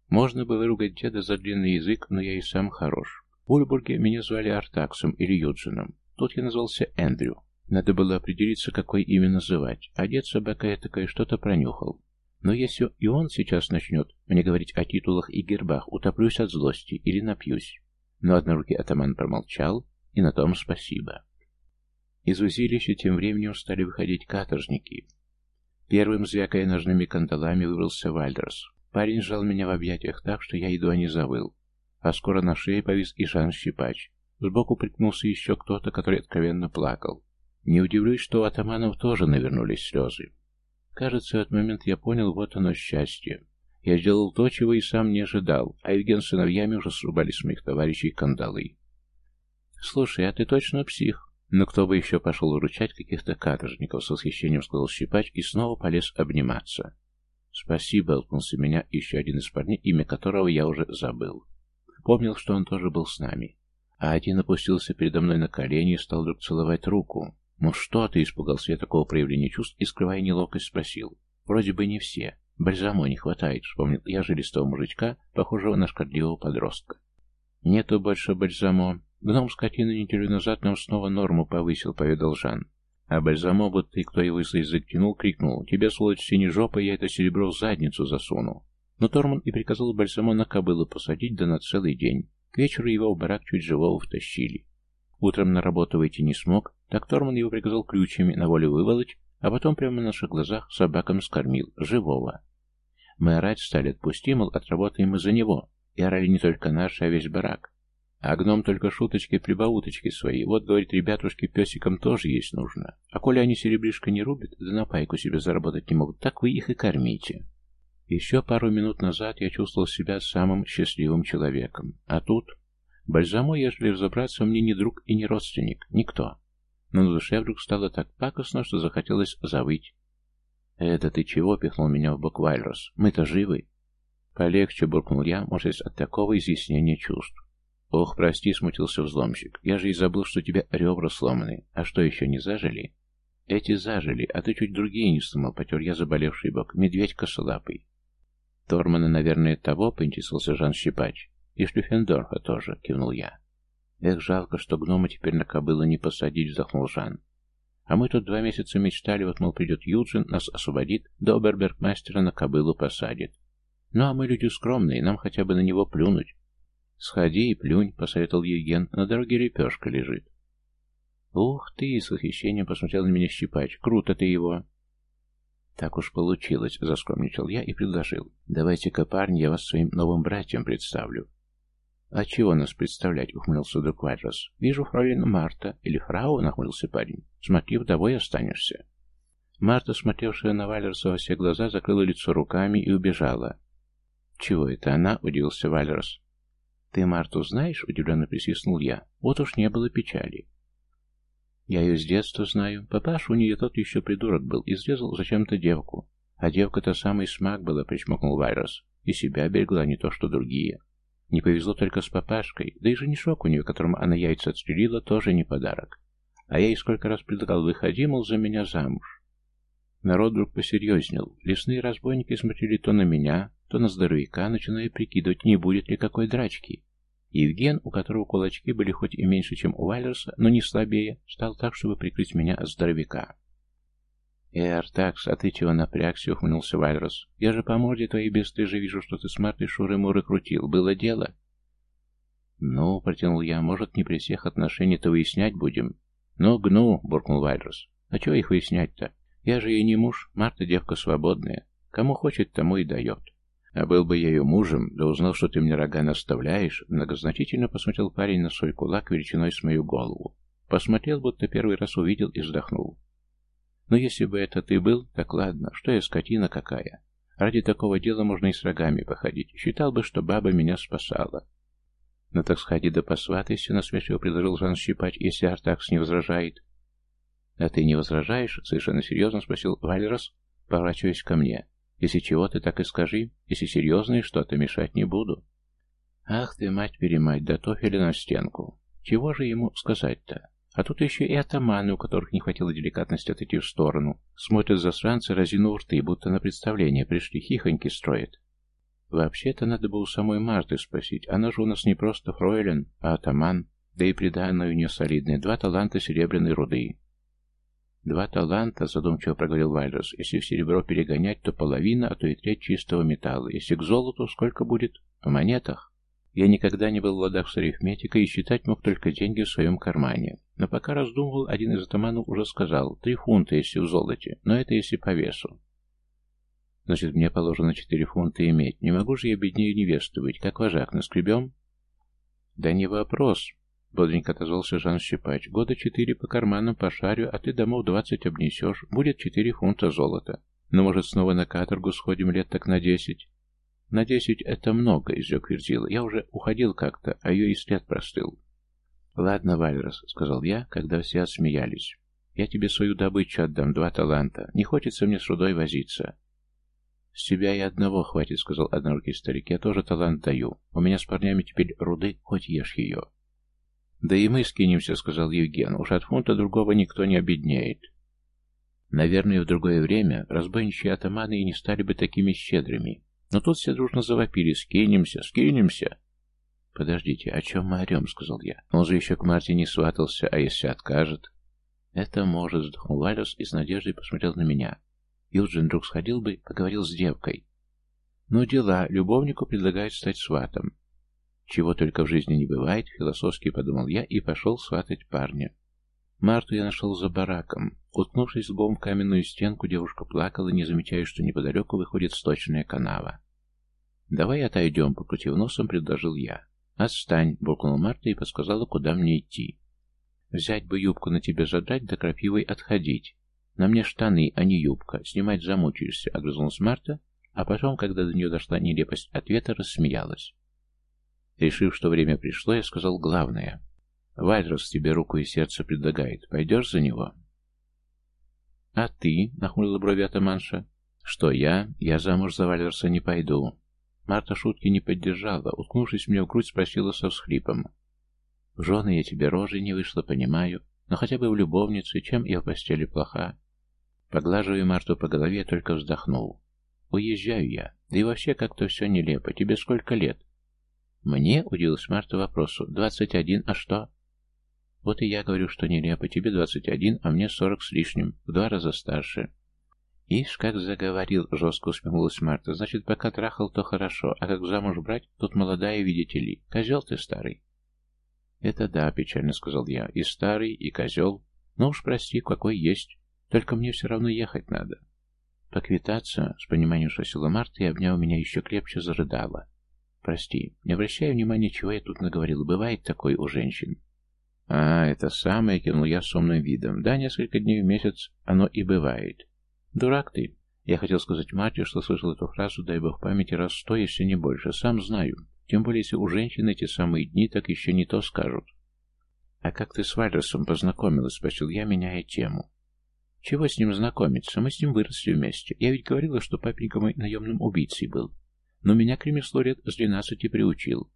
Можно бы выругать деда за длинный язык, но я и сам хорош. В Ульбурге меня звали Артаксом или Юджином. Тут я назвался Эндрю. Надо было определиться, какой имя называть, а дед собака этакая что-то пронюхал. Но если и он сейчас начнет мне говорить о титулах и гербах, утоплюсь от злости или напьюсь. Но однорукий атаман промолчал, и на том спасибо. Из узилища тем временем стали выходить каторжники. Первым, звякая ножными кандалами, выбрался Вальдерс. Парень сжал меня в объятиях так, что я едва не завыл. А скоро на шее повис и Жан Щипач. Сбоку прикнулся еще кто-то, который откровенно плакал. Не удивлюсь, что у атаманов тоже навернулись слезы. Кажется, в этот момент я понял, вот оно счастье. Я сделал то, чего и сам не ожидал, а Евген с сыновьями уже срубали с моих товарищей кандалы. «Слушай, а ты точно псих?» Но кто бы еще пошел выручать каких-то каторжников, с восхищением сказал Щипач и снова полез обниматься. «Спасибо», — толкнулся меня еще один из парней, имя которого я уже забыл. Помнил, что он тоже был с нами. А один опустился передо мной на колени и стал вдруг целовать руку. «Ну что ты?» — испугался я такого проявления чувств и, скрывая неловкость, спросил. «Вроде бы не все. Бальзамо не хватает», — вспомнил я жилистого мужичка, похожего на шкодливого подростка. «Нету больше бальзамо. Гном скотина неделю назад нам снова норму повысил», — поведал Жан. А бальзамо, будто и кто его за язык тянул, крикнул. «Тебе, сволочь, синежопа, я это серебро в задницу засуну». Но Торман и приказал бальзамо на кобылу посадить, да на целый день. К вечеру его в барак чуть живого втащили. Утром на работу выйти не смог, так Торман его приказал ключами на волю выволочь, а потом прямо на наших глазах собакам скормил, живого. Мы орать стали, отпусти, мол, отработаем мы за него, и орали не только наши, а весь барак. А гном только шуточки-прибауточки свои. Вот, говорит, ребятушки, песикам тоже есть нужно. А коли они серебришко не рубят, да на пайку себе заработать не могут, так вы их и кормите. Еще пару минут назад я чувствовал себя самым счастливым человеком. А тут... Бальзамо, если разобраться, мне не друг и не родственник. Никто. Но на душе вдруг стало так пакостно, что захотелось завыть. «Это ты чего?» — пихнул меня в бок Вайлрос. «Мы-то живы». «Полегче», — буркнул я, может, от такого изъяснения чувств. «Ох, прости», — смутился взломщик. «Я же и забыл, что у тебя ребра сломаны. А что, еще не зажили?» «Эти зажили, а ты чуть другие не сломал», — потер я заболевший бок. «Медведь косолапый». «Тормана, наверное, того», — поинтересовался Жан Щипач. «И Шлюфендорфа тоже», — кивнул я. «Эх, жалко, что гнома теперь на кобылу не посадить», — вздохнул Жан. «А мы тут два месяца мечтали, вот, мол, придет Юджин, нас освободит, да обербергмастера на кобылу посадит. Ну, а мы люди скромные, нам хотя бы на него плюнуть». «Сходи и плюнь», — посоветовал Евген, — «на дороге лепешка лежит». «Ух ты!» — с восхищением посмотрел на меня Щипач. «Круто ты его!» «Так уж получилось», — заскромничал я и предложил. «Давайте-ка, парни, я вас своим новым братьям представлю». «А чего нас представлять?» — ухмылился друг Вайрос. «Вижу фройлен Марта. Или фрау?» — нахмурился парень. «Смотри, вдовой останешься». Марта, смотревшая на Валерса во все глаза, закрыла лицо руками и убежала. «Чего это она?» — удивился Валерс. «Ты Марту знаешь?» — удивленно присвистнул я. «Вот уж не было печали». Я ее с детства знаю. Папаша у нее тот еще придурок был, изрезал зачем-то девку. А девка-то самый смак была, причмокнул Вайрос. И себя берегла, не то что другие. Не повезло только с папашкой, да и женишок у нее, которому она яйца отстрелила, тоже не подарок. А я ей сколько раз предлагал, выходи, мол, за меня замуж. Народ вдруг посерьезнел. Лесные разбойники смотрели то на меня, то на здоровяка, начиная прикидывать, не будет ли какой драчки. Евген, у которого кулачки были хоть и меньше, чем у Вайлерса, но не слабее, стал так, чтобы прикрыть меня от здоровяка. «Э, Артакс, а ты чего напрягся?» — ухмыльнулся Вайлерс. «Я же по морде твоей бесстыжей вижу, что ты с Мартой шуры-муры крутил. Было дело?» «Ну», — протянул я, — «может, не при всех отношений-то выяснять будем?» «Ну, гну», — буркнул Вайлерс. «А чего их выяснять-то? Я же ей не муж, Марта девка свободная. Кому хочет, тому и дает». А был бы я ее мужем, да узнал, что ты мне рога наставляешь, многозначительно посмотрел парень на свой кулак величиной с мою голову. Посмотрел, будто первый раз увидел и вздохнул. Но если бы это ты был, так ладно, что я скотина какая. Ради такого дела можно и с рогами походить. Считал бы, что баба меня спасала. Ну так сходи да посватайся, насмешливо предложил Жан Щипач, если Артакс не возражает. А ты не возражаешь? Совершенно серьезно спросил Валерос, поворачиваясь ко мне. Если чего, ты так и скажи. Если серьезное что-то, мешать не буду. Ах ты, мать-перемать, да тофеля на стенку. Чего же ему сказать-то? А тут еще и атаманы, у которых не хватило деликатности отойти в сторону. Смотрят засранцы, разинув рты, будто на представление пришли, хихоньки строят. Вообще-то надо было самой Марты спросить. Она же у нас не просто фройлен, а атаман. Да и приданное у нее солидное. Два таланта серебряной руды. Два таланта, задумчиво проговорил Вальрос. Если в серебро перегонять, то половина, а то и треть чистого металла. Если к золоту, сколько будет? В монетах? Я никогда не был в ладах с арифметикой и считать мог только деньги в своем кармане. Но пока раздумывал, один из атаманов уже сказал, три фунта, если в золоте, но это если по весу. Значит, мне положено четыре фунта иметь. Не могу же я беднее невесты быть, как вожак, наскребем? Да не вопрос, Бодренько отозвался Жан Щипач. Года четыре по карманам пошарю, а ты домов двадцать обнесешь. Будет четыре фунта золота. Но, может, снова на каторгу сходим лет так на десять? На десять это много, изрек Верзила. Я уже уходил как-то, а ее и след простыл. Ладно, Вальрос, сказал я, когда все отсмеялись. Я тебе свою добычу отдам, два таланта. Не хочется мне с рудой возиться. «С тебя и одного хватит», — сказал однорукий старик. «Я тоже талант даю. У меня с парнями теперь руды, хоть ешь ее». Да и мы скинемся, сказал Евген. Уж от фунта другого никто не обеднеет. Наверное, в другое время разбойничьи атаманы и не стали бы такими щедрыми. Но тут все дружно завопили «Скинемся! Скинемся!» «Подождите, о чем мы орем?» — сказал я. «Он же еще к Марте не сватался, а если откажет?» «Это может», — вздохнул Валерс и с надеждой посмотрел на меня. Юджин вдруг сходил бы, поговорил с девкой. «Ну дела, любовнику предлагают стать сватом. Чего только в жизни не бывает, философски подумал я и пошел сватать парня. Марту я нашел за бараком. Уткнувшись лбом в каменную стенку, девушка плакала, не замечая, что неподалеку выходит сточная канава. «Давай отойдем», — покрутив носом, предложил я. «Отстань», — буркнула Марта и подсказала, куда мне идти. «Взять бы юбку на тебе задрать, да крапивой отходить. На мне штаны, а не юбка. Снимать замучаешься», — огрызнулась Марта, а потом, когда до нее дошла нелепость ответа, рассмеялась. Решив, что время пришло, я сказал главное. «Вальрос тебе руку и сердце предлагает. Пойдешь за него?» «А ты?» — нахмурила брови атаманша. «Что я? Я замуж за Вальроса не пойду». Марта шутки не поддержала, уткнувшись мне в грудь, спросила со всхлипом. «В жены я тебе рожей не вышла, понимаю, но хотя бы в любовнице, чем я в постели плоха?» Поглаживая Марту по голове, только вздохнул. «Уезжаю я. Да и вообще как-то все нелепо. Тебе сколько лет?» «Мне?» — удивилась Марта вопросу. «Двадцать один, а что?» «Вот и я говорю, что нелепо. Тебе двадцать один, а мне сорок с лишним. В два раза старше». «Ишь, как заговорил!» — жестко усмехнулась Марта. «Значит, пока трахал, то хорошо, а как замуж брать, тут молодая, видите ли. Козел ты старый». «Это да», — печально сказал я. «И старый, и козел. Ну уж прости, какой есть. Только мне все равно ехать надо». «Поквитаться?» — с пониманием спросила Марта и, обняв меня, еще крепче зарыдала. Прости, не обращай внимания, чего я тут наговорил. Бывает такой у женщин. А, это самое, кивнул я с умным видом. Да, несколько дней в месяц оно и бывает. Дурак ты. Я хотел сказать Марте, что слышал эту фразу, дай бог памяти, раз сто, если не больше. Сам знаю. Тем более, если у женщин эти самые дни, так еще не то скажут. «А как ты с Вальросом познакомилась?» — спросил я, меняя тему. «Чего с ним знакомиться? Мы с ним выросли вместе. Я ведь говорила, что папенька мой наемным убийцей был. Но меня к ремеслу лет с двенадцати приучил.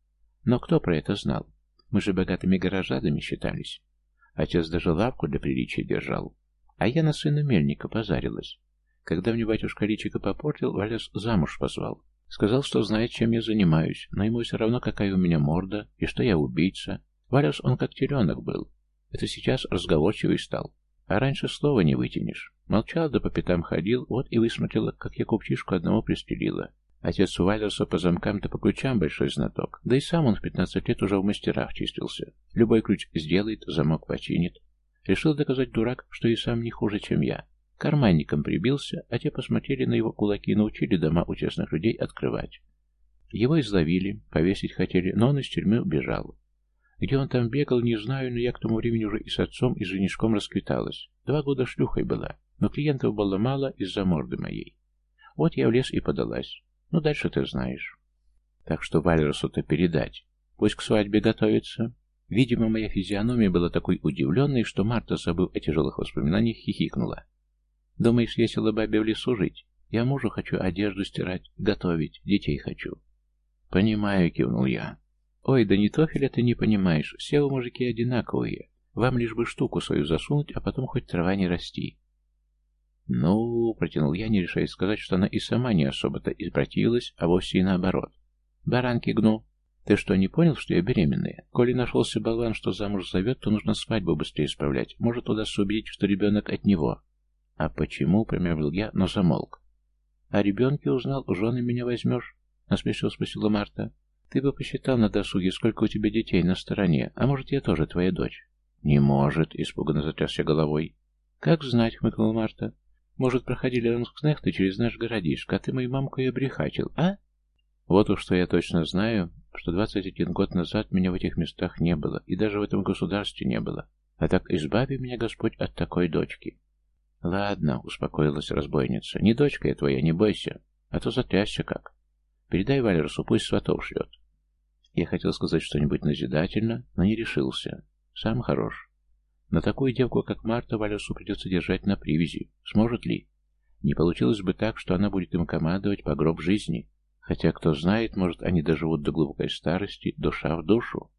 Но кто про это знал? Мы же богатыми горожанами считались. Отец даже лавку для приличия держал. А я на сына мельника позарилась. Когда мне батюшка личико попортил, Валес замуж позвал. Сказал, что знает, чем я занимаюсь, но ему все равно, какая у меня морда, и что я убийца. Валес он как теленок был. Это сейчас разговорчивый стал. А раньше слова не вытянешь. Молчал, да по пятам ходил, вот и высмотрела, как я купчишку одного пристрелила. Отец у Вайлерса по замкам-то по ключам большой знаток, да и сам он в 15 лет уже в мастерах чистился. Любой ключ сделает, замок починит. Решил доказать дурак, что и сам не хуже, чем я. Карманником прибился, а те посмотрели на его кулаки и научили дома у честных людей открывать. Его изловили, повесить хотели, но он из тюрьмы убежал. Где он там бегал, не знаю, но я к тому времени уже и с отцом, и с женишком расквиталась. Два года шлюхой была, но клиентов было мало из-за морды моей. Вот я в лес и подалась. Ну, дальше ты знаешь. Так что Вальросу-то передать. Пусть к свадьбе готовится. Видимо, моя физиономия была такой удивленной, что Марта, забыв о тяжелых воспоминаниях, хихикнула. Думаешь, я села бабе в лесу жить? Я мужу хочу одежду стирать, готовить, детей хочу. Понимаю, кивнул я. Ой, да не тофеля ты не понимаешь, все вы мужики одинаковые. Вам лишь бы штуку свою засунуть, а потом хоть трава не расти. «Ну...» — протянул я, не решаясь сказать, что она и сама не особо-то и а вовсе и наоборот. «Баранки гну. Ты что, не понял, что я беременная? Коли нашелся болван, что замуж зовет, то нужно свадьбу быстрее исправлять. Может удастся убедить, что ребенок от него». «А почему?» — промямлил я, но замолк. «А ребенке узнал, жены меня возьмешь?» — насмешил спросила Марта. «Ты бы посчитал на досуге, сколько у тебя детей на стороне, а может, я тоже твоя дочь?» «Не может», — испуганно затрясся головой. «Как знать», — хмыкнула Марта. Может, проходили ланскнехты через наш городишко, а ты мою мамку и обрехачил, а? Вот уж что я точно знаю, что 21 год назад меня в этих местах не было, и даже в этом государстве не было. А так избави меня Господь от такой дочки. Ладно, успокоилась разбойница, не дочка я твоя, не бойся, а то затрясся как. Передай Валерсу, пусть сватов шлет. Я хотел сказать что-нибудь назидательно, но не решился. Сам хорош. На такую девку, как Марта, Валюсу придется держать на привязи. Сможет ли? Не получилось бы так, что она будет им командовать по гроб жизни. Хотя, кто знает, может, они доживут до глубокой старости, душа в душу.